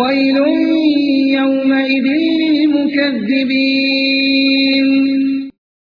ويل يومئذ للمكذبين.